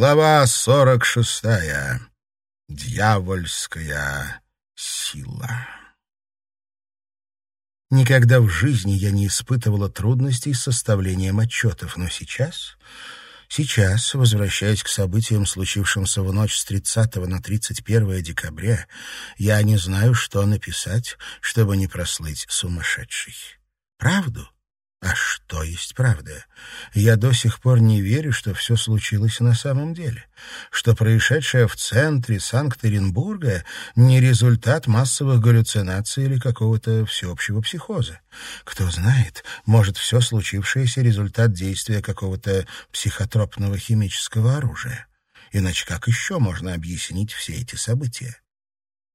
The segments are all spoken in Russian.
Глава сорок шестая. Дьявольская сила. Никогда в жизни я не испытывала трудностей с составлением отчетов, но сейчас... Сейчас, возвращаясь к событиям, случившимся в ночь с 30 на 31 декабря, я не знаю, что написать, чтобы не прослыть сумасшедшей. Правду? А что есть правда? Я до сих пор не верю, что все случилось на самом деле, что происшедшее в центре Санкт-Петербурга не результат массовых галлюцинаций или какого-то всеобщего психоза. Кто знает, может, все случившееся результат действия какого-то психотропного химического оружия. Иначе как еще можно объяснить все эти события?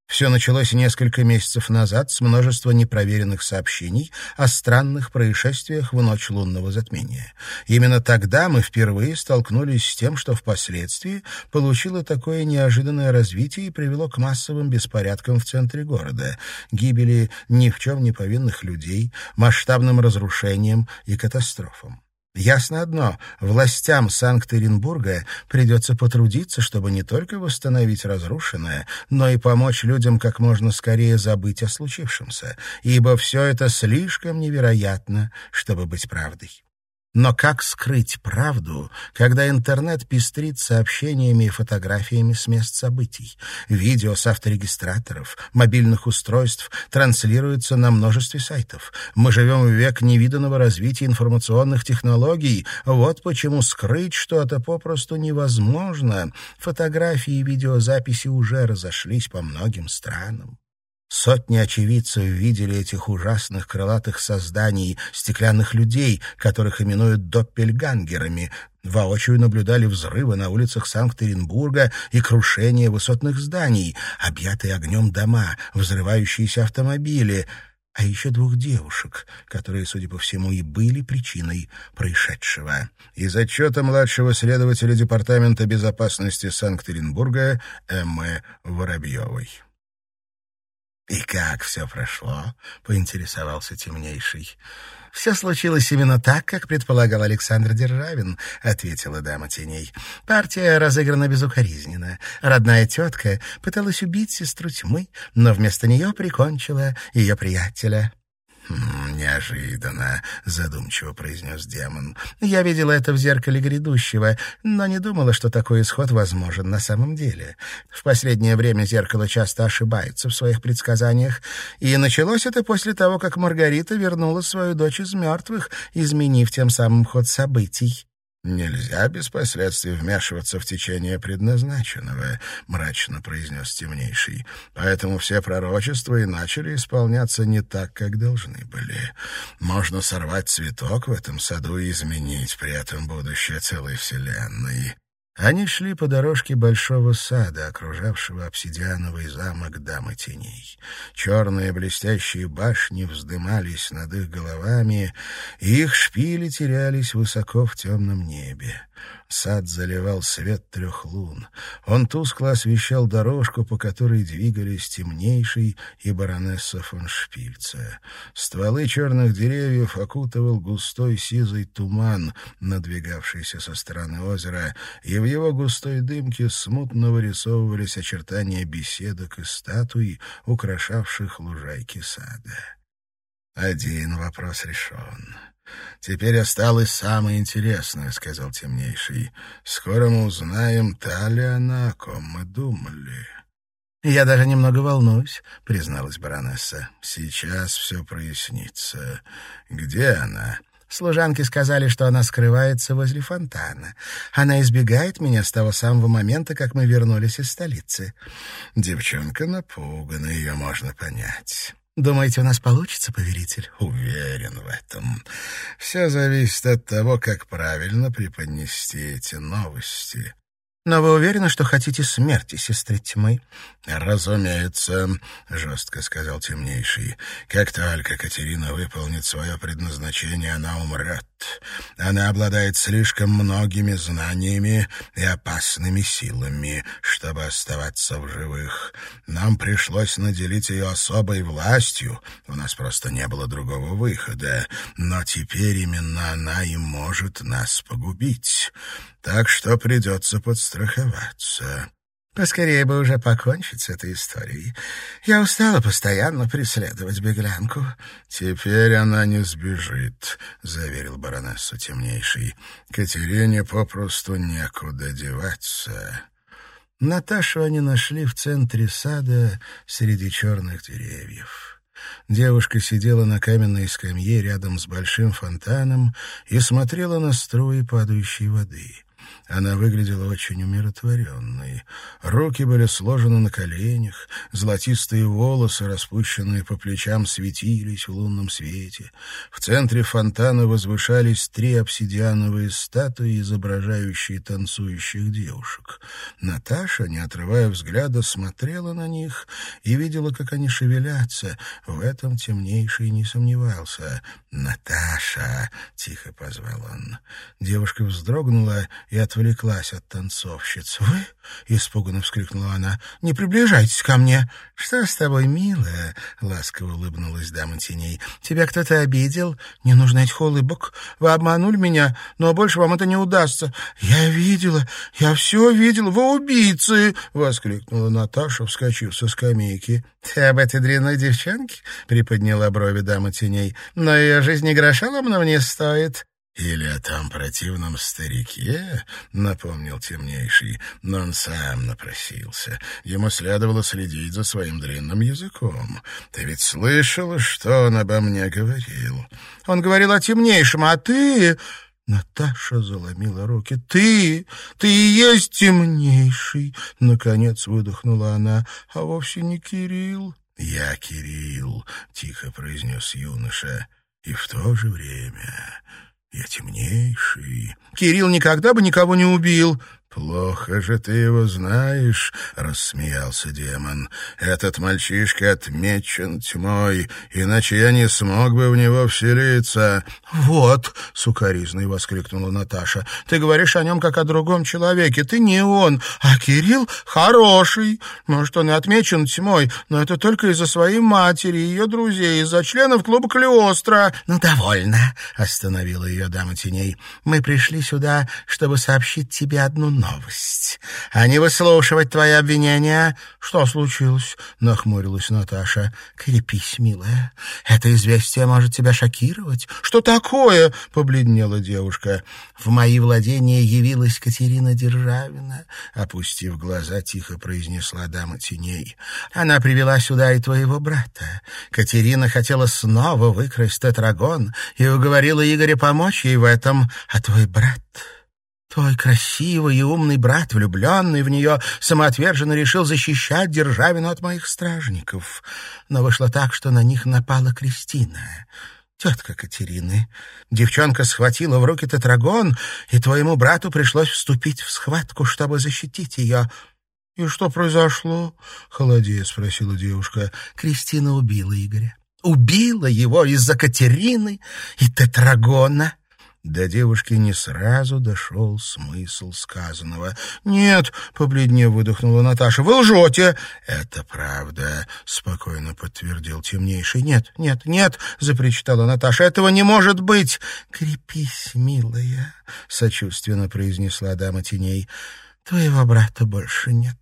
Все началось несколько месяцев назад с множества непроверенных сообщений о странных происшествиях в ночь лунного затмения. Именно тогда мы впервые столкнулись с тем, что впоследствии получило такое неожиданное развитие и привело к массовым беспорядкам в центре города, гибели ни в чем не повинных людей, масштабным разрушениям и катастрофам. Ясно одно, властям Санкт-Петербурга придется потрудиться, чтобы не только восстановить разрушенное, но и помочь людям как можно скорее забыть о случившемся, ибо все это слишком невероятно, чтобы быть правдой. Но как скрыть правду, когда интернет пестрит сообщениями и фотографиями с мест событий? Видео с авторегистраторов, мобильных устройств транслируются на множестве сайтов. Мы живем в век невиданного развития информационных технологий. Вот почему скрыть что-то попросту невозможно. Фотографии и видеозаписи уже разошлись по многим странам. Сотни очевидцев видели этих ужасных крылатых созданий, стеклянных людей, которых именуют доппельгангерами, воочию наблюдали взрывы на улицах Санкт-Петербурга и крушение высотных зданий, объятые огнем дома, взрывающиеся автомобили, а еще двух девушек, которые, судя по всему, и были причиной происшедшего. Из отчета младшего следователя Департамента безопасности Санкт-Петербурга Эммы Воробьевой. «И как все прошло?» — поинтересовался темнейший. «Все случилось именно так, как предполагал Александр Державин», — ответила дама теней. «Партия разыграна безукоризненно. Родная тетка пыталась убить сестру тьмы, но вместо нее прикончила ее приятеля». «Неожиданно», — задумчиво произнес демон. «Я видела это в зеркале грядущего, но не думала, что такой исход возможен на самом деле. В последнее время зеркало часто ошибается в своих предсказаниях, и началось это после того, как Маргарита вернула свою дочь из мертвых, изменив тем самым ход событий». «Нельзя без последствий вмешиваться в течение предназначенного», — мрачно произнес темнейший. «Поэтому все пророчества и начали исполняться не так, как должны были. Можно сорвать цветок в этом саду и изменить при этом будущее целой вселенной». Они шли по дорожке большого сада, окружавшего обсидиановый замок Дамы Теней. Черные блестящие башни вздымались над их головами, и их шпили терялись высоко в темном небе. Сад заливал свет трех лун. Он тускло освещал дорожку, по которой двигались темнейший и баронесса фон Шпильце. Стволы черных деревьев окутывал густой сизый туман, надвигавшийся со стороны озера, и в его густой дымке смутно вырисовывались очертания беседок и статуй, украшавших лужайки сада. Один вопрос решен. «Теперь осталось самое интересное», — сказал темнейший. «Скоро мы узнаем, та ли она, о ком мы думали». «Я даже немного волнуюсь», — призналась баронесса. «Сейчас все прояснится. Где она?» Служанки сказали, что она скрывается возле фонтана. Она избегает меня с того самого момента, как мы вернулись из столицы. Девчонка напугана, ее можно понять. Думаете, у нас получится, повелитель? Уверен в этом. Все зависит от того, как правильно преподнести эти новости. Но вы уверены, что хотите смерти сестры тьмы? Разумеется, жестко сказал темнейший. Как только Катерина выполнит свое предназначение, она умрет. Она обладает слишком многими знаниями и опасными силами, чтобы оставаться в живых. Нам пришлось наделить ее особой властью. У нас просто не было другого выхода. Но теперь именно она и может нас погубить. Так что придется подставить перестраховаться. Поскорее бы уже покончить с этой историей. Я устала постоянно преследовать беглянку. Теперь она не сбежит, — заверил баронессу темнейший. Катерине попросту некуда деваться. Наташу они нашли в центре сада среди черных деревьев. Девушка сидела на каменной скамье рядом с большим фонтаном и смотрела на струи падающей воды. Она выглядела очень умиротворенной. Руки были сложены на коленях, золотистые волосы, распущенные по плечам, светились в лунном свете. В центре фонтана возвышались три обсидиановые статуи, изображающие танцующих девушек. Наташа, не отрывая взгляда, смотрела на них и видела, как они шевелятся. В этом темнейший не сомневался. «Наташа!» — тихо позвал он. Девушка вздрогнула и от отвлеклась от танцовщиц. «Вы?» — испуганно вскрикнула она. «Не приближайтесь ко мне!» «Что с тобой, милая?» — ласково улыбнулась дама теней. «Тебя кто-то обидел? Не нужно этих улыбок. Вы обманули меня, но больше вам это не удастся. Я видела, я все видела. Вы убийцы!» — воскликнула Наташа, вскочив со скамейки. «Ты об этой дрянной девчонке?» — приподняла брови дама теней. «Но ее жизнь не гроша ломно мне стоит». «Или о том противном старике?» — напомнил темнейший, но он сам напросился. Ему следовало следить за своим длинным языком. «Ты ведь слышала, что он обо мне говорил?» «Он говорил о темнейшем, а ты...» Наташа заломила руки. «Ты! Ты и есть темнейший!» Наконец выдохнула она. «А вовсе не Кирилл». «Я Кирилл», — тихо произнес юноша. «И в то же время я темнейший. Кирилл никогда бы никого не убил. «Плохо же ты его знаешь», — рассмеялся демон. «Этот мальчишка отмечен тьмой, иначе я не смог бы в него вселиться». «Вот», — сукоризной воскликнула Наташа, — «ты говоришь о нем как о другом человеке. Ты не он, а Кирилл хороший. Может, он и отмечен тьмой, но это только из-за своей матери ее друзей, из-за членов клуба Клеостро». «Ну, довольно», — остановила ее дама теней. «Мы пришли сюда, чтобы сообщить тебе одну новость новость, а не выслушивать твои обвинения. Что случилось? Нахмурилась Наташа. Крепись, милая. Это известие может тебя шокировать. Что такое? Побледнела девушка. В мои владения явилась Катерина Державина. Опустив глаза, тихо произнесла дама теней. Она привела сюда и твоего брата. Катерина хотела снова выкрасть тетрагон и уговорила Игоря помочь ей в этом, а твой брат Твой красивый и умный брат, влюбленный в нее, самоотверженно решил защищать Державину от моих стражников. Но вышло так, что на них напала Кристина, тетка Катерины. Девчонка схватила в руки тетрагон, и твоему брату пришлось вступить в схватку, чтобы защитить ее. — И что произошло? — холодея спросила девушка. Кристина убила Игоря. Убила его из-за Катерины и тетрагона. До девушки не сразу дошел смысл сказанного. «Нет», — побледнее выдохнула Наташа, — «вы лжете». «Это правда», — спокойно подтвердил темнейший. «Нет, нет, нет», — запричитала Наташа, — «этого не может быть». «Крепись, милая», — сочувственно произнесла дама теней. «Твоего брата больше нет.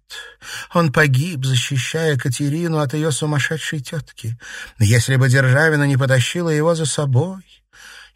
Он погиб, защищая Катерину от ее сумасшедшей тетки. Если бы Державина не потащила его за собой...»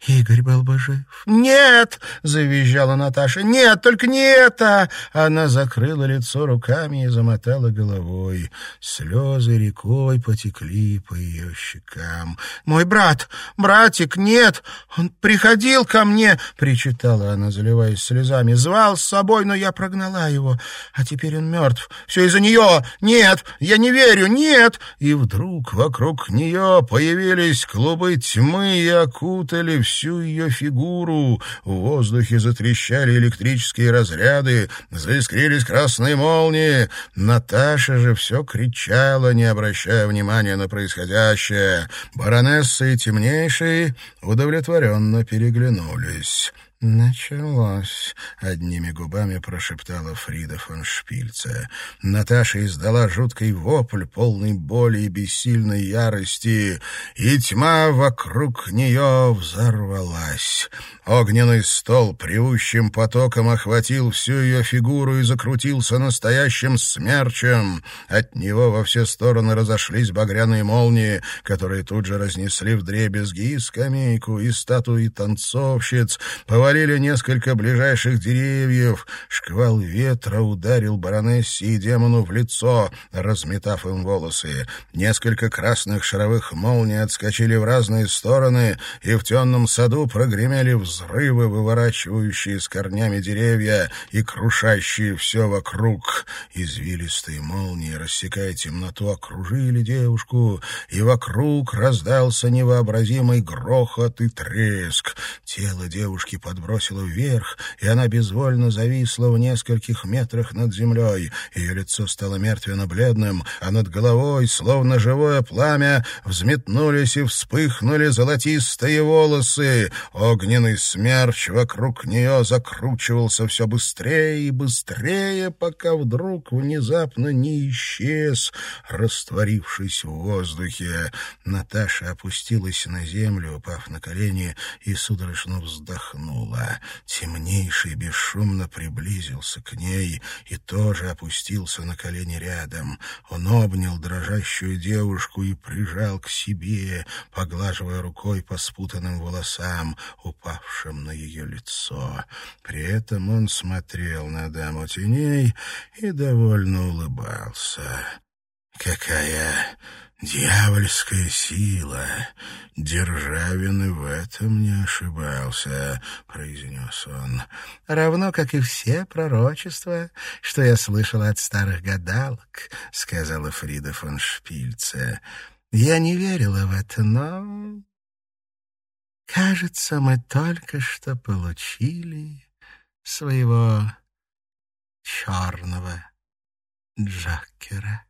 Игорь был бы жив. «Нет!» — завизжала Наташа. «Нет, только не это!» Она закрыла лицо руками и замотала головой. Слезы рекой потекли по ее щекам. «Мой брат! Братик, нет! Он приходил ко мне!» — причитала она, заливаясь слезами. «Звал с собой, но я прогнала его. А теперь он мертв. Все из-за нее! Нет! Я не верю! Нет!» И вдруг вокруг нее появились клубы тьмы и окутали всю ее фигуру. В воздухе затрещали электрические разряды, заискрились красные молнии. Наташа же все кричала, не обращая внимания на происходящее. Баронесса и темнейший удовлетворенно переглянулись. «Началось», — одними губами прошептала Фрида фон Шпильце. Наташа издала жуткий вопль, полный боли и бессильной ярости, и тьма вокруг нее взорвалась. Огненный стол привущим потоком охватил всю ее фигуру и закрутился настоящим смерчем. От него во все стороны разошлись багряные молнии, которые тут же разнесли вдребезги и скамейку, и статуи танцовщиц, повалили несколько ближайших деревьев. Шквал ветра ударил баронессе и демону в лицо, разметав им волосы. Несколько красных шаровых молний отскочили в разные стороны, и в темном саду прогремели взрывы, выворачивающие с корнями деревья и крушащие все вокруг. Извилистые молнии, рассекая темноту, окружили девушку, и вокруг раздался невообразимый грохот и треск. Тело девушки под подбросило вверх, и она безвольно зависла в нескольких метрах над землей. Ее лицо стало мертвенно-бледным, а над головой, словно живое пламя, взметнулись и вспыхнули золотистые волосы. Огненный смерч вокруг нее закручивался все быстрее и быстрее, пока вдруг внезапно не исчез, растворившись в воздухе. Наташа опустилась на землю, упав на колени, и судорожно вздохнула дрогнула. Темнейший бесшумно приблизился к ней и тоже опустился на колени рядом. Он обнял дрожащую девушку и прижал к себе, поглаживая рукой по спутанным волосам, упавшим на ее лицо. При этом он смотрел на даму теней и довольно улыбался. «Какая Дьявольская сила. Державин и в этом не ошибался, произнес он. Равно как и все пророчества, что я слышала от старых гадалок, сказала Фрида фон Шпильце. Я не верила в это, но кажется, мы только что получили своего черного Джокера.